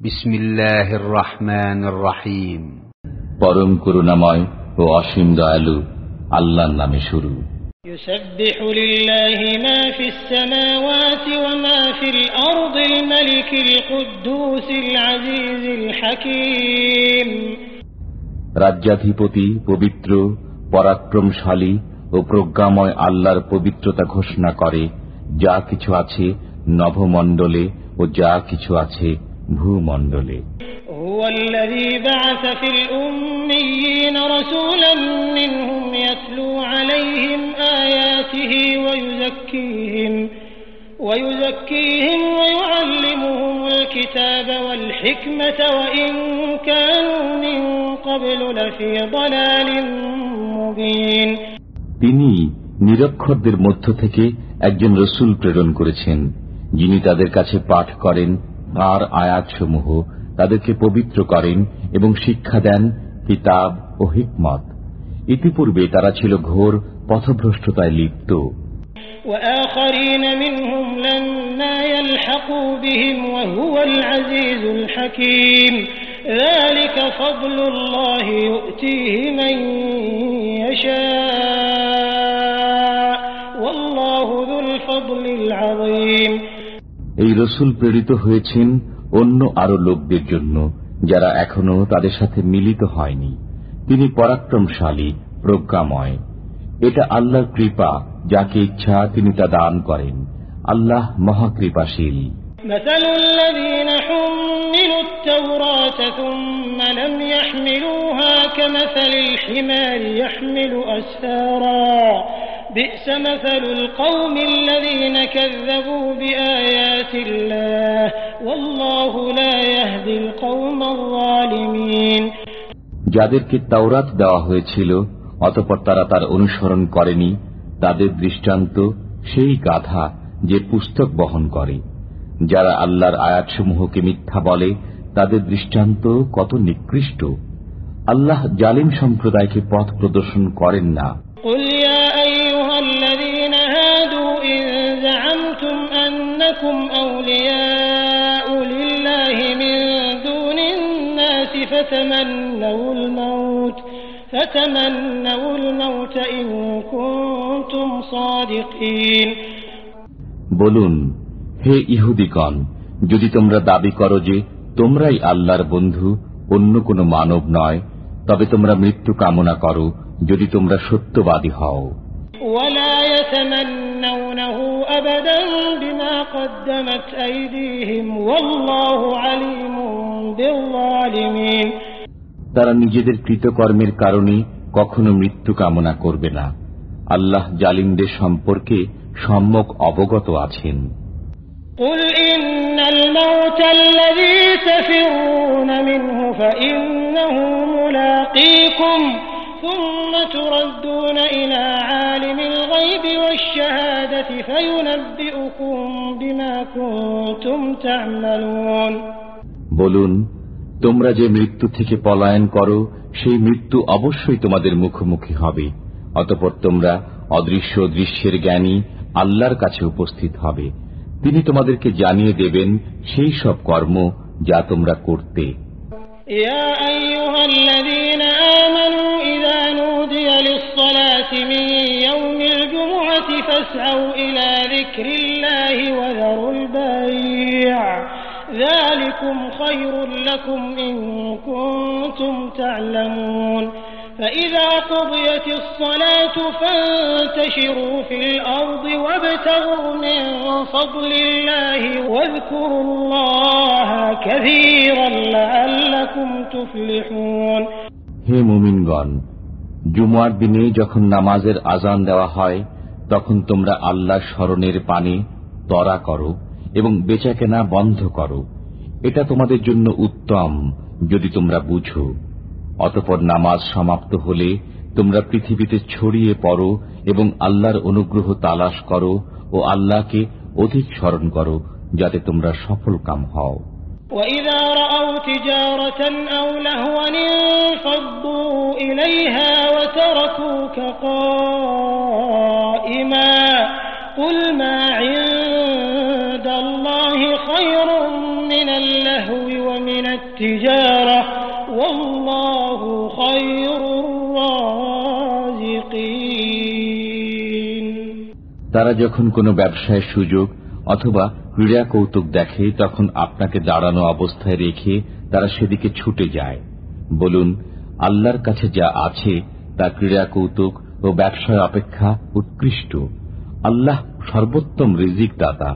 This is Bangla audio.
بسم الله الرحمن الرحيم পরম করুণাময় ও অসীম দয়ালু আল্লাহর নামে শুরু يسبح لله ما في السماوات وما في الأرض الملك القدوس العزيز الحكيم রাজ্যাধিপতি পবিত্র পরাক্রমশালী ও প্রজ্ঞাময় আল্লাহর পবিত্রতা ঘোষণা করে যা কিছু আছে নভমণ্ডলে ও যা কিছু আছে ভূমণ্ডলে। তিনি নিরক্ষরদের মধ্য থেকে একজন রসুল প্রেরণ করেছেন যিনি তাদের কাছে পাঠ করেন তাঁর আয়াতসমূহ তাদেরকে পবিত্র করেন এবং শিক্ষা দেন কিতাব ও হিকমত ইতিপূর্বে তারা ছিল ঘোর পথভ্রষ্টতায় লিপ্ত وآخرين منهم لما يلحقوا بهم وهو العزيز الحكيم ذلك فضل الله يؤتيه من يشاء এই রসুল প্রেরিত হয়েছেন অন্য আরো লোকদের জন্য যারা এখনো তাদের সাথে মিলিত হয়নি তিনি পরাক্রমশালী প্রজ্ঞাময় এটা আল্লাহর কৃপা যাকে ইচ্ছা তিনি তা দান করেন আল্লাহ মহাকৃপাশীল مثل الذين حملوا التوراة ثم لم يحملوها كمثل الحمار يحمل أسفارا بئس مثل القوم الذين كذبوا بآيات الله والله لا يهدي القوم الظالمين যাদেরকে তাওরাত দেওয়া হয়েছিল অতপর তারা তার অনুসরণ করেনি তাদের দৃষ্টান্ত সেই গাধা যে পুস্তক বহন করে যারা আল্লাহর আয়াতসমূহকে মিথ্যা বলে তাদের দৃষ্টান্ত কত নিকৃষ্ট আল্লাহ জালিম সম্প্রদায়কে পথ প্রদর্শন করেন না فتمنوا الموت فتمنوا الموت إن كنتم صادقين বলুন হে ইহুদিগণ যদি তোমরা দাবি করো যে তোমরাই আল্লাহর বন্ধু অন্য কোনো মানব নয় তবে তোমরা মৃত্যু কামনা করো যদি তোমরা সত্যবাদী হও ولا يتمنونه أبدا بما قدمت أيديهم والله عليم بالظالمين তারা নিজেদের কৃতকর্মের কারণে কখনো মৃত্যু কামনা করবে না আল্লাহ জালিমদের সম্পর্কে সম্যক অবগত আছেন قل إن الموت الذي تفرون منه فإنه ملاقيكم ثم تردون إلى عالم الغيب والشهادة فينبئكم بما كنتم تعملون বলুন তোমরা যে মৃত্যু থেকে পলায়ন করো সেই মৃত্যু অবশ্যই তোমাদের মুখোমুখি হবে অতপর তোমরা অদৃশ্য দৃশ্যের জ্ঞানী আল্লাহর কাছে উপস্থিত হবে তিনি তোমাদেরকে জানিয়ে দেবেন সেই সব কর্ম যা তোমরা করতে يا أيها الذين آمنوا إذا نودي للصلاة من يوم الجمعة فاسعوا إلى ذكر الله وذروا البيع ذلكم خير لكم إن كنتم تعلمون فإذا قضيت الصلاة فانتشروا في الأرض وابتغوا من فضل الله واذكروا الله كثيرا لعلكم تفلحون হে মুমিনগণ জুমার দিনে যখন নামাজের আজান দেওয়া হয় তখন তোমরা আল্লাহ স্মরণের পানে তরা করো এবং বেচাকেনা বন্ধ করো এটা তোমাদের জন্য উত্তম যদি তোমরা বুঝো অতপর নামাজ সমাপ্ত হলে তোমরা পৃথিবীতে ছড়িয়ে পড়ো এবং আল্লাহর অনুগ্রহ তালাশ করো ও আল্লাহকে অধিক স্মরণ করো যাতে তোমরা সফল কাম হও وإذا رأوا تجارة أو لهوا انفضوا إليها وتركوك قائما قل ما عند الله خير من اللهو من التجارة والله خير الرازقين তারা যখন কোনো ব্যবসায়ের সুযোগ অথবা ক্রীড়া কৌতুক দেখে তখন আপনাকে দাঁড়ানো অবস্থায় রেখে তারা সেদিকে ছুটে যায় বলুন আল্লাহর কাছে যা আছে তা ক্রীড়া কৌতুক ও ব্যবসায় অপেক্ষা উৎকৃষ্ট আল্লাহ সর্বোত্তম রিজিক দাতা